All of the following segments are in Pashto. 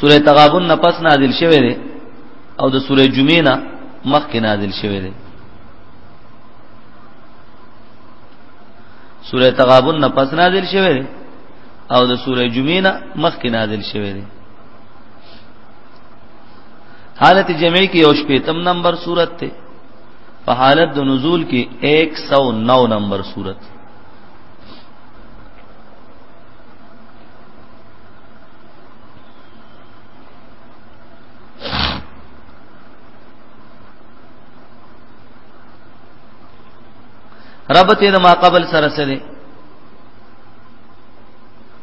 سوره تغابن نه پس نازل شوه دی او د سوره جمعه نه مخکې نازل شوه دی سوره تغابن نه پس نازل شوه دی او د سوره جمعه نه مخکې نازل شوه دی حالت جمعی کې یو شپیتم نمبر صورت ته په حالت د نزول کې 109 نمبر صورت ربط د ما قبل سره سره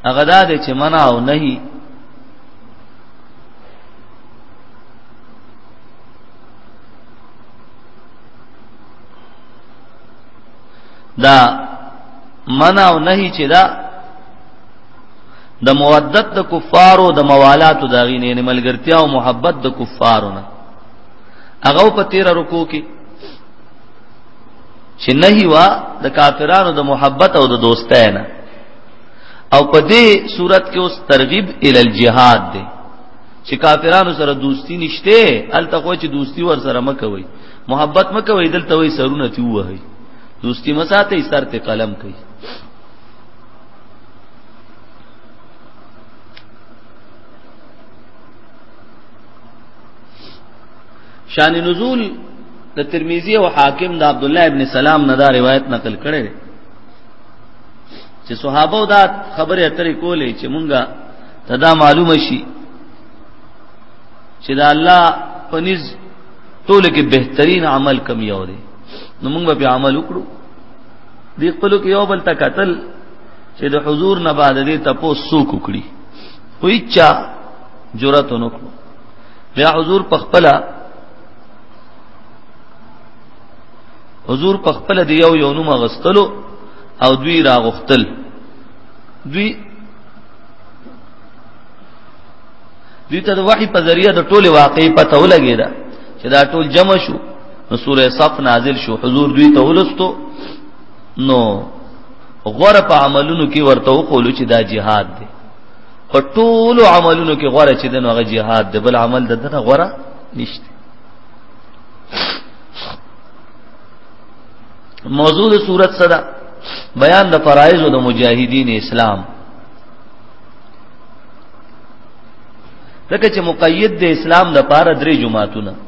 هغه دا دی چې منع او نهي دا منع او نهي چې دا د مودت د کفارو د موالاتو دا غینې نه ملګرتیا او محبت د کفارو نه هغه په تیر رکو کې چې نه هوا د کافرانو د محبت او د دوستۍ نه او په دې صورت کې اوس ترغیب ال الجهاد دی چې کافرانو سره دوستی نشته الته خو چې دوستی ور سره مکوي محبت مکوي دلته وي سرونه تی وهي دوستی مساته سر ته قلم کوي شان نزول د ترمذی او حاکم د عبد الله ابن سلام نه دا روایت نقل کړي چې صحابه دا خبره اترې کولې چې مونږه تدا معلومه شي چې دا الله پنځ ټول کې بهترین عمل کم یو دی نو مونږ به عمل وکړو دی خپل کې یو بل تکتل چې د حضور نه بعد دې تپو سو کوکړي ویچا جرأت نکړو بیا حضور پخپلا حضور پخپلا دی یو یو نوم غستلو او دوی راغختل دوی دوی ته د وحي په ذریعہ د ټوله واقعي پته ولګیدا چې دا ټول جمع شو نو سوره صف نازل شو حضور دوی ته ولستو نو غره په عملونو کې ورته وقول چې دا جهاد دی په ټول عملونو کې غره چې دنو هغه جهاد دی بل عمل د دغه غره نشته موضوع د صورت صدا بیان د فرایض د مجاهدین اسلام ځکه چې مقید د اسلام د پاره درې جماعتونه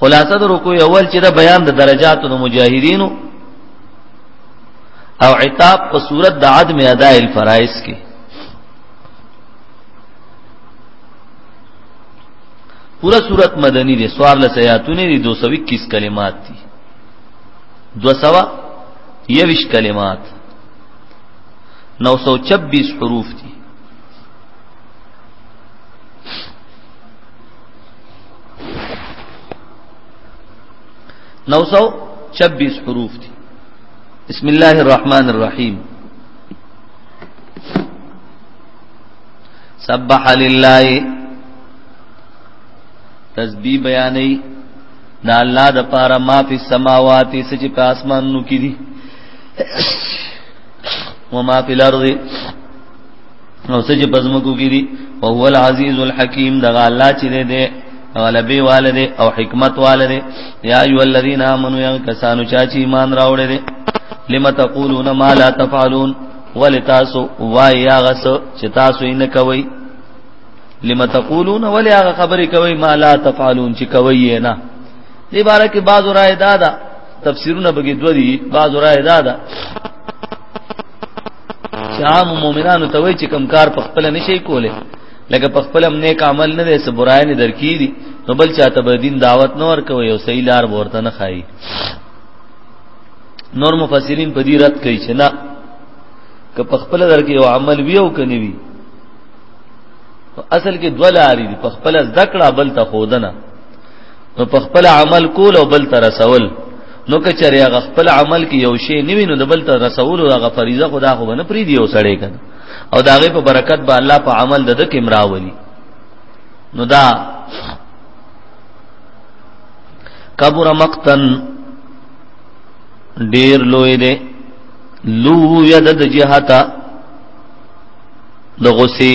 خلاصه د رکوع اول چې د بیان د درجات د مجاهدینو او عتاب په صورت د عدم اداء الفرائض کې پورا صورت مدنی دی سوار لسیاتونه دی 221 کلمات دی دو سوا یوش کلمات 926 حروف دی نو سو 26 حروف دي بسم الله الرحمن الرحيم سبح لله تسبیح بیانې دا الله د پاره ما فی السماوات سچ په اسمانونو کې دي وما فی الارض او سجه پزمکو کې دي او هو العزیز الحکیم دغه الله چې دې دې غلبي والده او حکمت والده یا ایو الذین آمنو یا کسانو چا چې ایمان راوړې دي لم تقولون ما لا تفعلون ولتاسو وای یا غس چې تاسو یې نه کوي لم تقولون ولی هغه خبرې کوي ما لا تفعلون چې کوي نه دې باره کې بعض رائے دادا تفسیرونه بګې دوه دي بعض رائے دادا چې عام مؤمنانو ته وایي چې کم کار په خپل نشي کوله لکه په خپل هم نیک عمل نه دی سه برای نه درکې دي نو بل چاته به دین دعوت نه ورکوي او صحیح لار ورته نه خایي نور مفسرین په دې رد کوي چې نه که په خپل درکې یو عمل وی او کني وی اصل کې دوه لارې دي په خپل ذکر بل ته خودنه نو په خپل عمل کول او بل تر رسول نو که چېرې هغه خپل عمل کې یو شی نیوي نو د بل تر رسول او هغه فریضه خدا خو نه پری دی او سړی کنه او داغه په برکت به الله په عمل د دک امراولي نو دا کبر مقتن ډیر لوی دی لو یدد جهتا د غسی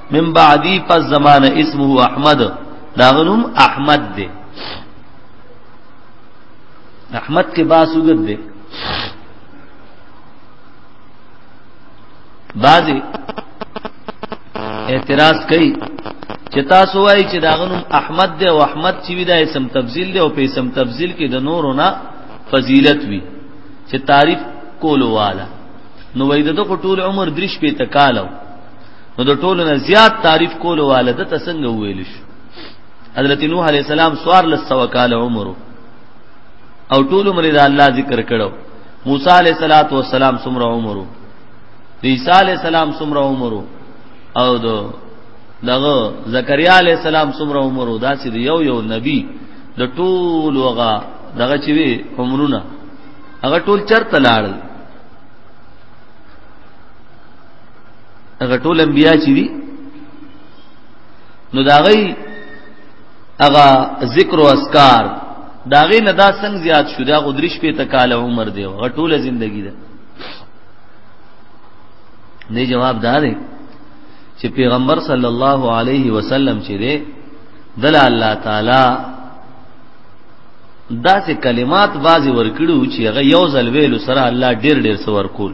من بعدی پس زمانه اسمه احمد داغنوم احمد دی احمد کې باسوګد دی بعضی اعتراض کوي چې تاسو وایي چې داغنوم احمد دی او احمد چې وی دا اسم تفضیل دی او په اسم تفضیل کې د نورو نه فضیلت وی چې تعریف کولو والا نو وای د دغه ټول عمر درش په تکالو نو د ټولو نه زیات تعریف کول والده ته څنګه ویل شو حضرت نوح علی السلام سوار لسو کال عمر او ټول عمر د الله ذکر کړو موسی علی صلوات و سلام سمره عمر عیسی علی السلام سمره عمر او دو دغه زکریا علی السلام سمره عمر دا چې یو یو نبی د ټول وغه دغه چې وی عمرونه هغه ټول چرته لاړل هغه ټول انبیا چې دي نو دا غي هغه ذکر او اسکار دا غي نه دا څنګه زیات شو دا غدرش په تکاله عمر دی هغه ټول ژوندۍ ده نه جواب دا دی چې پیغمبر صلی الله علیه وسلم چې دی دل الله تعالی دا سه کلمات بازي ورکړو چې هغه یو ځل ویلو سره الله ډیر ډیر سور کول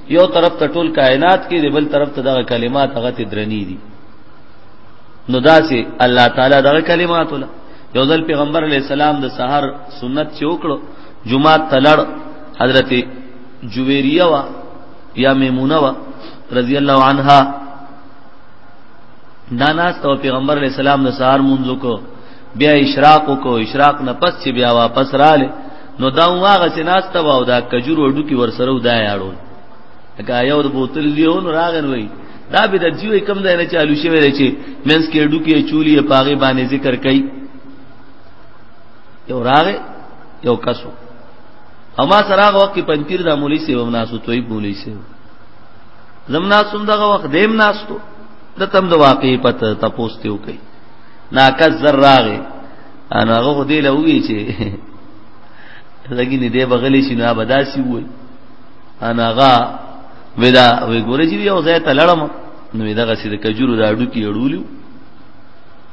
یو طرف ته ټول کائنات کې دی بل طرف ته دغه کلمات هغه ته درنی دي نو داسې الله تعالی دغه کلمات ولا یو ځل پیغمبر علی السلام د سحر سنت چې وکړو جمعه تلړ حضرت جویریه وا یا میمونه وا رضی الله عنها دا ناس ته پیغمبر علی السلام د سحر مونږ کو بیا اشراق کو اشراق نه پس چې بیا واپس رااله نو دا واغه سيناسته واو دا کجور وډو کې ورسره ودا یاړو اګه یو د بوتل دیو نو راغن وای دا به د جیوې کم ځای نه چالو شوی دی چې مینس کې ډو کې چولی پاغه باندې ذکر کړي یو راغه یو کسو اما سراغ وخت کې پنځیر د مولوی سیو مناسو توي مولوی سیو زمنا سم دغه وخت دیم ناستو د تم د واقعي پته تپوستیو کوي ناکز زراغه انا هغه خو دې له وی چې لګی نه دې بغلی شي نه بداسي وای انا هغه ودا وی ګورې چې یو ځای ته لړم نو دا غسې د کجورو د اډو کې اړولیو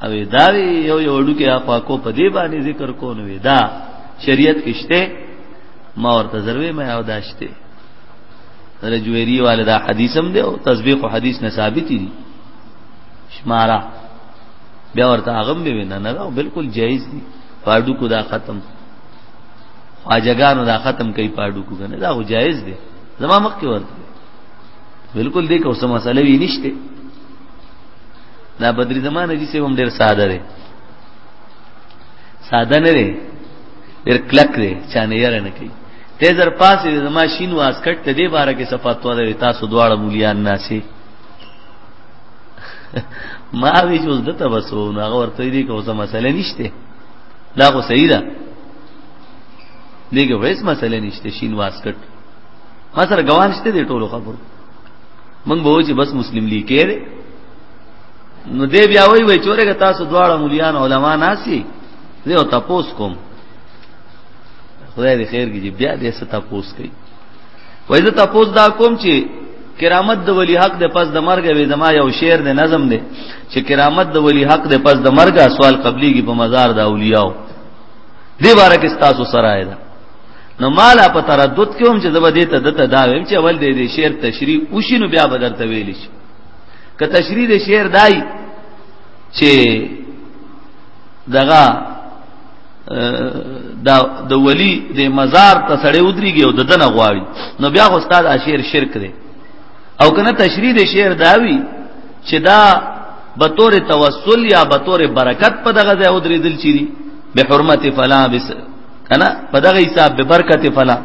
او دا یو یو اډو کې اخوا کو په دې باندې ذکر کو نو دا شریعت کې شته ما ورته ضروري مې او داشته رجویری والدا حدیثم دی او تسبیح حدیث نه ثابت دي شمارا بیا ورته هغه به وینا نه دا بالکل جایز دي پاډو کو دا ختم خواجګانو دا ختم کوي پاډو کو کنه دا جایز دي زما مخ کې ورته بالکل دې کو سم مسله وی نشته دا بدری زمانه جی سیوم ډیر ساده دی ساده نه دی ډیر کلک دی چانه یې نه کوي ته زر پاسې زما شین واسکټ ته دې باره کې صفات وره تاسو دواړه مولیان ناسي ما وی جوز دته وسو نو هغه ورته دی کوم څه مسله نشته دا خو صحیح ده دیګه وېس مسله نشته شین واسکټ ما سره ګوان شته دی ټولو خبر من به چې بس مسلم لیګ کې نو دی بیا وای وای چورګه تاسو دواړه مليان علما ناسي زه او تاسو کوم خدای دې خیر کړي بیا دې ست تاسو کوي وای زه تاسو دا کوم چې کرامت د ولی حق د پس د مرګ وې زما یو شعر د نظم دی چې کرامت د ولی حق د پس د مرګ سوال قبلی کی په مزار د اولیاء دی بار کې تاسو سره ده نو مالا په تردد کې هم چې زبر دې ته دته دا ویم چې اول دې دې شعر تشریح وشي نو بیا بدر ته ویل شي که تشریح دې شعر دای چې دغه دا د ولی د مزار ته سړی ودریږي او د دنه غواړي نو بیا خو استاد اشیر شرک دی او کنه تشریح د شعر داوی چې دا بطور توسل یا بطور برکت په دغه ځای ودریدل چي به حرمت فلا بس کنه په دغه حساب به برکت فلا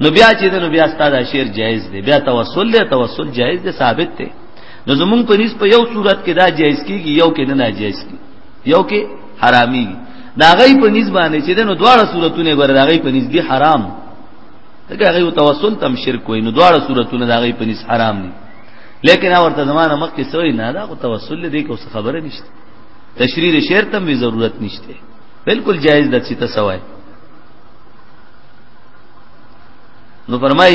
نو بیا چې نو بیا استاد اشیر جایز دی بیا توسل دی توسل جایز دی ثابت دی نو زمونږ په نسبت یو صورت کې دا جایز کیږي یو کې نه ناجایز کیږي یو کې حرامي دا غي په نسبانه چې دنو دواړه صورتونه بر دا غي په نسبي حرام دغه غي توسل تم شرک وي نو دواړه صورتونه دا غي په نس حرام دي لیکن اورته زمانه مخ کې سوې نه دا توسل دې کې اوس خبره نشته تشریح شعر تم به ضرورت نشته بالکل جائز ده چې تاسو وایي نو فرمای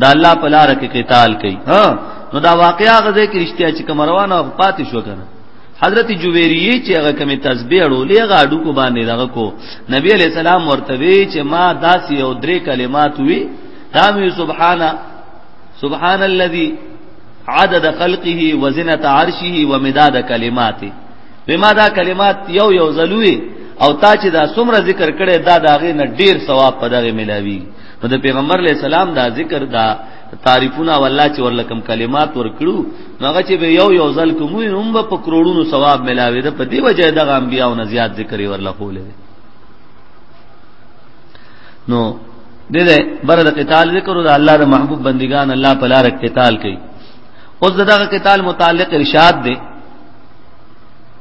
دا الله په لار کې قتال کوي ها نو دا واقعیا غزه کې رښتیا چې کوم روانه پاتې شو کنه حضرت جویریه چې هغه کومه تسبیح وړولې هغه اډو کو باندې دغه کو نبی علی السلام ورته وی چې ما داسې او درې کلمات وی تامی سبحانا سبحان الذي عدد خلقه وزنة عرشه ومداد کلماته بما دا کلمات یو یو زلوي او تا چې دا څومره ذکر کړي دا داغه نه ډیر ثواب په دغه ملاوي نو د پیغمبر علی السلام دا ذکر دا تعریفونه والله چې ورلکم کلمات ورکړو نو هغه چې یو یو ځل کوم هم په کروڑونو ثواب ملاوي ده په دی وجه دغه انبیاو نه زیات ذکر ورله کوله نو د دې بر د قتال ذکر او د الله د محبوب بندگان الله په لار قتال کوي اوس دغه قتال متعلق ارشاد دی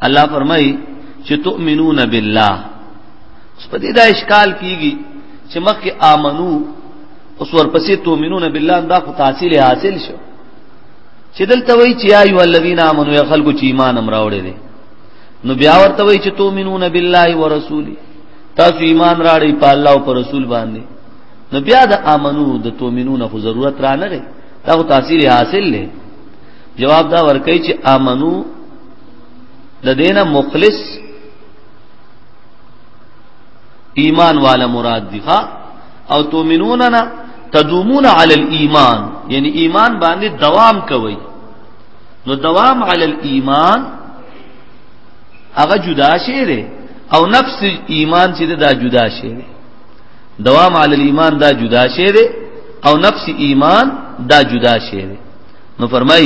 الله فرمایي چې تؤمنون بالله اوس په دې دا اشکال کیږي چې مخکې امنو اوس ورپسې تومنون بالله دا خو تحصیل حاصل شو چې دلته وایي چې ایو الذین آمنو یا خلکو چې ایمان امراوړي دي نو بیا ورته وایي چې تومنون بالله ورسوله تاسو ایمان راړی په الله او پر رسول باندې نو بیا د امنو د تومنون خو ضرورت را نه لري دا خو تحصیل حاصل لري جواب دا ورکړي چې امنو د دینه مخلص ایمان والا مراد دی ښا او تؤمنون نه تدومون علی الايمان یعنی ایمان باندې دوام کوي نو دوام علی الايمان هغه جدا شی دی او نفس ایمان چې دا جدا شی دی دوام علی الايمان دا جدا شی دی او نفس ایمان دا جدا شی دی نو فرمای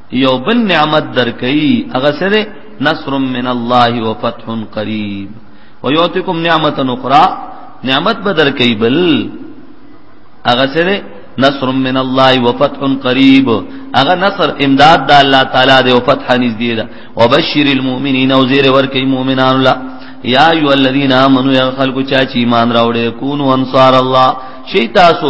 یو بل نعمت درکئی هغه سره نصر من الله وفتح قریب ويعطيكم نعمت اخرى نعمت بدر کوي بل هغه سره نصر من الله وفتح قريب هغه نصر امداد د الله تعالی دی او فتح نږدې ده وبشر المؤمنین او زیر ور کوي مؤمنان الله یا ایو الذین آمنوا یا خلق چا چې ایمان راوړې کونو انصار الله شي تاسو